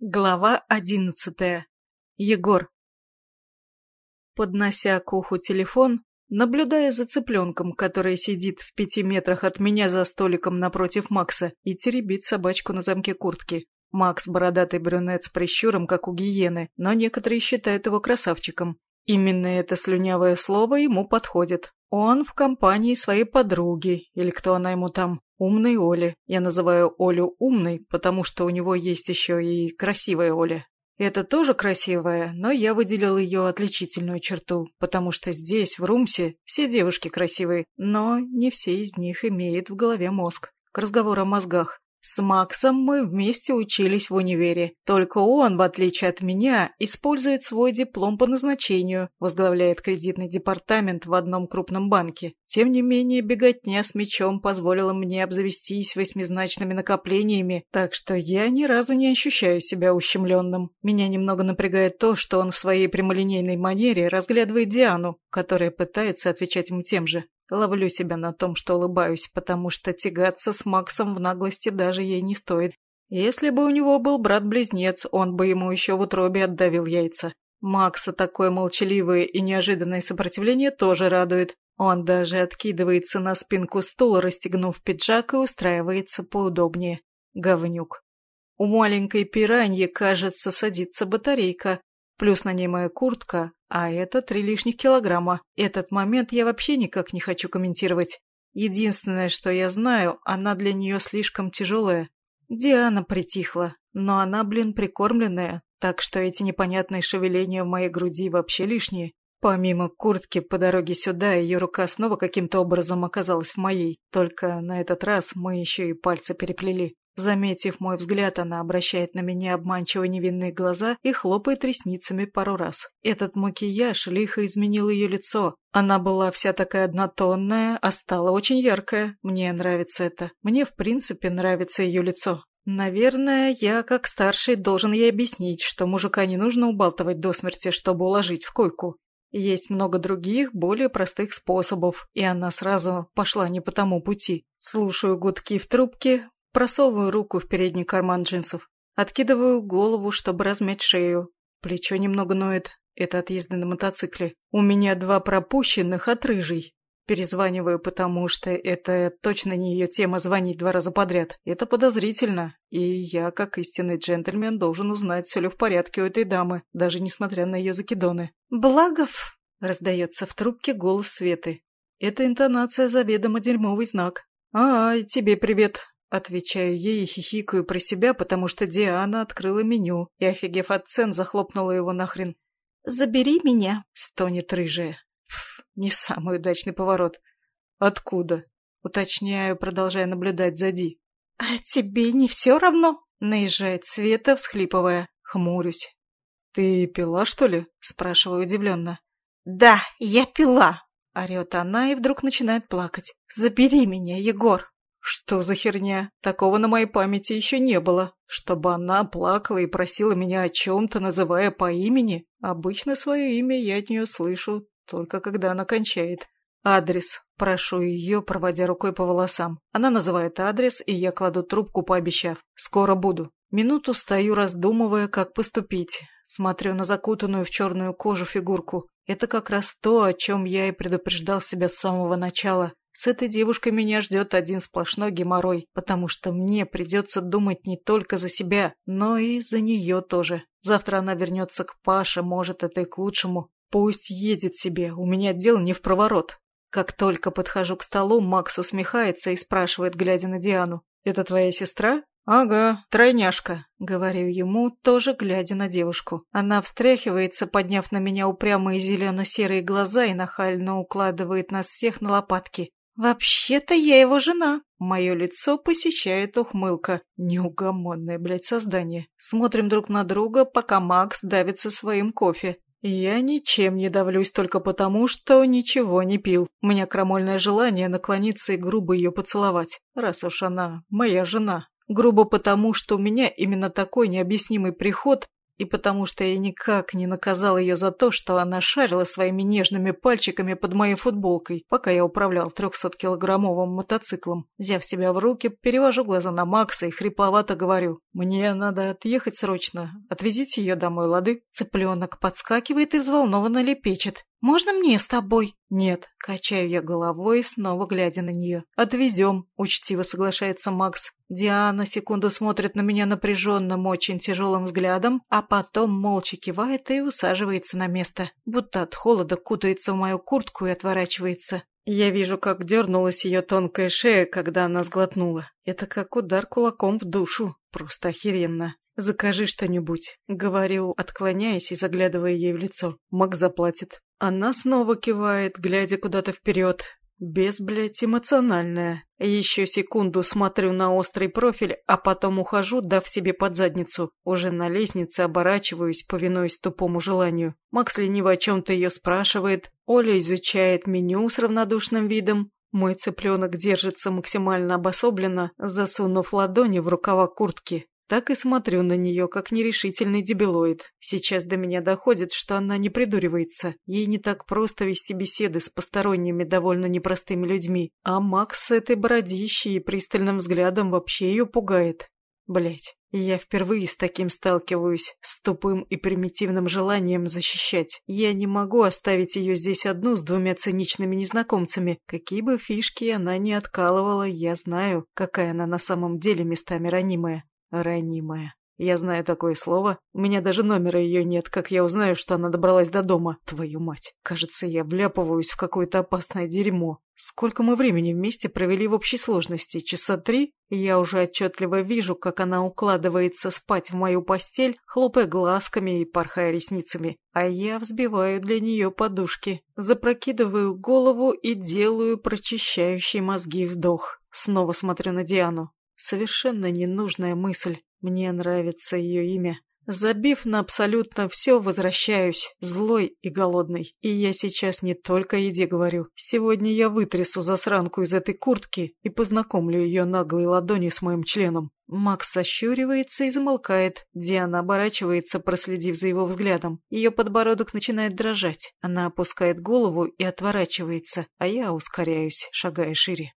Глава одиннадцатая. Егор. Поднося к уху телефон, наблюдаю за цыпленком, который сидит в пяти метрах от меня за столиком напротив Макса и теребит собачку на замке куртки. Макс – бородатый брюнет с прищуром, как у гиены, но некоторые считают его красавчиком. Именно это слюнявое слово ему подходит. Он в компании своей подруги, или кто она ему там, умной Оли. Я называю Олю умной, потому что у него есть еще и красивая Оля. Это тоже красивая, но я выделил ее отличительную черту, потому что здесь, в Румсе, все девушки красивые, но не все из них имеют в голове мозг. К разговору о мозгах. С Максом мы вместе учились в универе. Только он, в отличие от меня, использует свой диплом по назначению, возглавляет кредитный департамент в одном крупном банке. Тем не менее, беготня с мечом позволила мне обзавестись восьмизначными накоплениями, так что я ни разу не ощущаю себя ущемленным. Меня немного напрягает то, что он в своей прямолинейной манере разглядывает Диану, которая пытается отвечать ему тем же. Ловлю себя на том, что улыбаюсь, потому что тягаться с Максом в наглости даже ей не стоит. Если бы у него был брат-близнец, он бы ему еще в утробе отдавил яйца. Макса такое молчаливое и неожиданное сопротивление тоже радует. Он даже откидывается на спинку стула, расстегнув пиджак и устраивается поудобнее. Говнюк. У маленькой пираньи, кажется, садится батарейка. Плюс на ней моя куртка, а это три лишних килограмма. Этот момент я вообще никак не хочу комментировать. Единственное, что я знаю, она для нее слишком тяжелая. Диана притихла, но она, блин, прикормленная, так что эти непонятные шевеления в моей груди вообще лишние. Помимо куртки, по дороге сюда ее рука снова каким-то образом оказалась в моей, только на этот раз мы еще и пальцы переплели. Заметив мой взгляд, она обращает на меня обманчиво невинные глаза и хлопает ресницами пару раз. Этот макияж лихо изменил ее лицо. Она была вся такая однотонная, а стала очень яркая. Мне нравится это. Мне, в принципе, нравится ее лицо. Наверное, я, как старший, должен ей объяснить, что мужика не нужно убалтывать до смерти, чтобы уложить в койку. Есть много других, более простых способов, и она сразу пошла не по тому пути. Слушаю гудки в трубке, Просовываю руку в передний карман джинсов. Откидываю голову, чтобы размять шею. Плечо немного ноет. Это от езды на мотоцикле. У меня два пропущенных от рыжей. Перезваниваю, потому что это точно не ее тема звонить два раза подряд. Это подозрительно. И я, как истинный джентльмен, должен узнать, все ли в порядке у этой дамы, даже несмотря на ее закидоны. «Благов!» — раздается в трубке голос Светы. Это интонация заведомо дерьмовый знак. «А, тебе привет. Отвечаю ей и хихикаю про себя, потому что Диана открыла меню и, офигев от цен, захлопнула его нахрен. «Забери меня!» — стонет рыжая. Ф, не самый удачный поворот. «Откуда?» — уточняю, продолжая наблюдать за Ди. «А тебе не все равно?» — наезжает Света, всхлипывая. Хмурюсь. «Ты пила, что ли?» — спрашиваю удивленно. «Да, я пила!» — орет она и вдруг начинает плакать. «Забери меня, Егор!» Что за херня? Такого на моей памяти еще не было. Чтобы она плакала и просила меня о чем-то, называя по имени. Обычно свое имя я от нее слышу, только когда она кончает. Адрес. Прошу ее, проводя рукой по волосам. Она называет адрес, и я кладу трубку, пообещав. Скоро буду. Минуту стою, раздумывая, как поступить. Смотрю на закутанную в черную кожу фигурку. Это как раз то, о чем я и предупреждал себя с самого начала. С этой девушкой меня ждет один сплошной геморрой, потому что мне придется думать не только за себя, но и за нее тоже. Завтра она вернется к Паше, может, это и к лучшему. Пусть едет себе, у меня дел не в проворот. Как только подхожу к столу, Макс усмехается и спрашивает, глядя на Диану. «Это твоя сестра?» «Ага, тройняшка», — говорю ему, тоже глядя на девушку. Она встряхивается, подняв на меня упрямые зелено-серые глаза и нахально укладывает нас всех на лопатки. «Вообще-то я его жена». Мое лицо посещает ухмылка. Неугомонное, блядь, создание. Смотрим друг на друга, пока Макс давится своим кофе. Я ничем не давлюсь только потому, что ничего не пил. У меня крамольное желание наклониться и грубо ее поцеловать, раз уж она моя жена. Грубо потому, что у меня именно такой необъяснимый приход и потому что я никак не наказал ее за то, что она шарила своими нежными пальчиками под моей футболкой, пока я управлял 300-килограммовым мотоциклом. Взяв себя в руки, перевожу глаза на Макса и хрипловато говорю. «Мне надо отъехать срочно. Отвезите ее домой, лады?» Цыпленок подскакивает и взволнованно лепечет. «Можно мне с тобой?» «Нет», — качаю я головой, снова глядя на нее. «Отвезем», — учтиво соглашается Макс. Диана секунду смотрит на меня напряженным, очень тяжелым взглядом, а потом молча кивает и усаживается на место, будто от холода кутается в мою куртку и отворачивается. Я вижу, как дернулась ее тонкая шея, когда она сглотнула. Это как удар кулаком в душу. Просто охеренно. «Закажи что-нибудь», — говорю, отклоняясь и заглядывая ей в лицо. Мак заплатит. Она снова кивает, глядя куда-то вперед. Без, блядь, эмоциональная. Еще секунду смотрю на острый профиль, а потом ухожу, дав себе под задницу. Уже на лестнице оборачиваюсь, повинуясь тупому желанию. Макс лениво о чем-то ее спрашивает. Оля изучает меню с равнодушным видом. Мой цыпленок держится максимально обособленно, засунув ладони в рукава куртки. Так и смотрю на нее, как нерешительный дебилоид. Сейчас до меня доходит, что она не придуривается. Ей не так просто вести беседы с посторонними, довольно непростыми людьми. А Макс с этой бородищей и пристальным взглядом вообще ее пугает. Блять, я впервые с таким сталкиваюсь, с тупым и примитивным желанием защищать. Я не могу оставить ее здесь одну с двумя циничными незнакомцами. Какие бы фишки она ни откалывала, я знаю, какая она на самом деле местами ранимая. Ранимая. Я знаю такое слово. У меня даже номера ее нет, как я узнаю, что она добралась до дома. Твою мать. Кажется, я вляпываюсь в какое-то опасное дерьмо. Сколько мы времени вместе провели в общей сложности? Часа три? Я уже отчетливо вижу, как она укладывается спать в мою постель, хлопая глазками и порхая ресницами. А я взбиваю для нее подушки. Запрокидываю голову и делаю прочищающий мозги вдох. Снова смотрю на Диану. Совершенно ненужная мысль. Мне нравится ее имя. Забив на абсолютно все, возвращаюсь, злой и голодный. И я сейчас не только еде говорю. Сегодня я вытрясу засранку из этой куртки и познакомлю ее наглой ладони с моим членом. Макс сощуривается и замолкает. Диана оборачивается, проследив за его взглядом. Ее подбородок начинает дрожать. Она опускает голову и отворачивается, а я ускоряюсь, шагая шире.